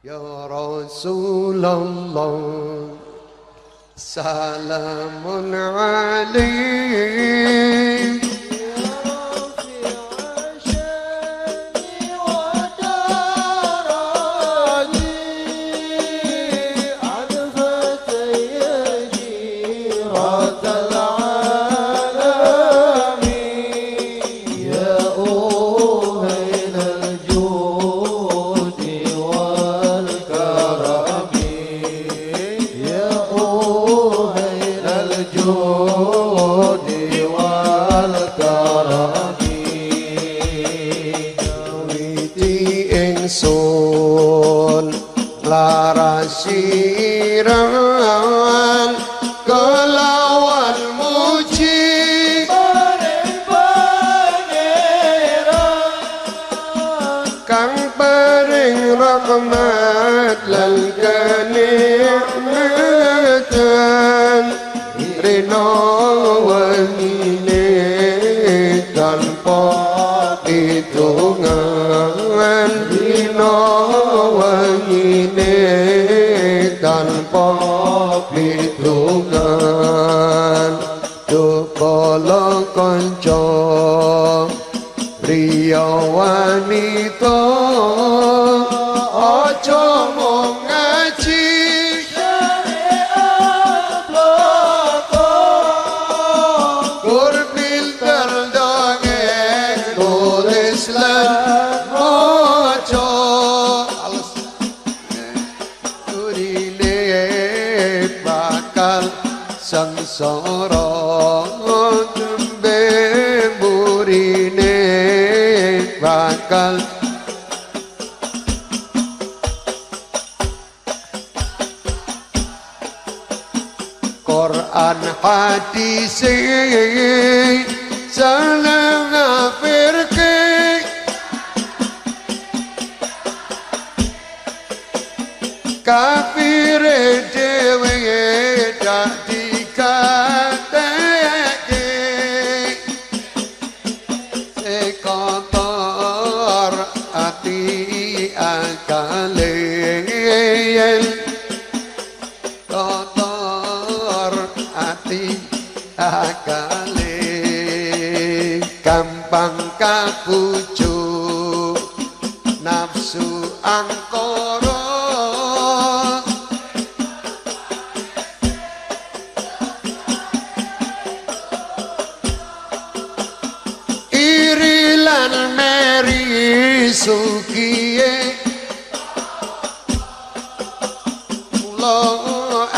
Ya Rasulullah Salamun alaik Kang pering rahmat lal kanin priya wanita aja mung sengsara tembe burine bakal. Quran hadis salah ngafirke. Kafir kotor ati akale gampang kabujuk nafsu angkara. Iri lan meri sukiye Mula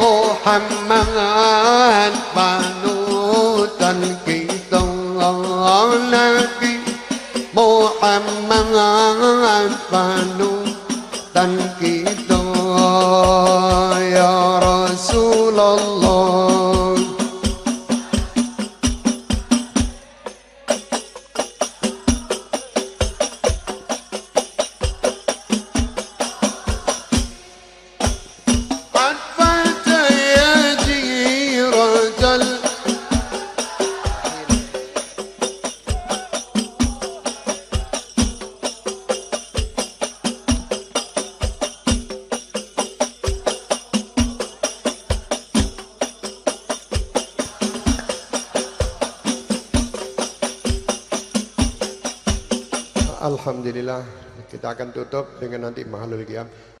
Muhammad panutan kita Nabi Muhammad panutan kita Ya Rasulullah Alhamdulillah kita akan tutup dengan nanti mahalul qiyam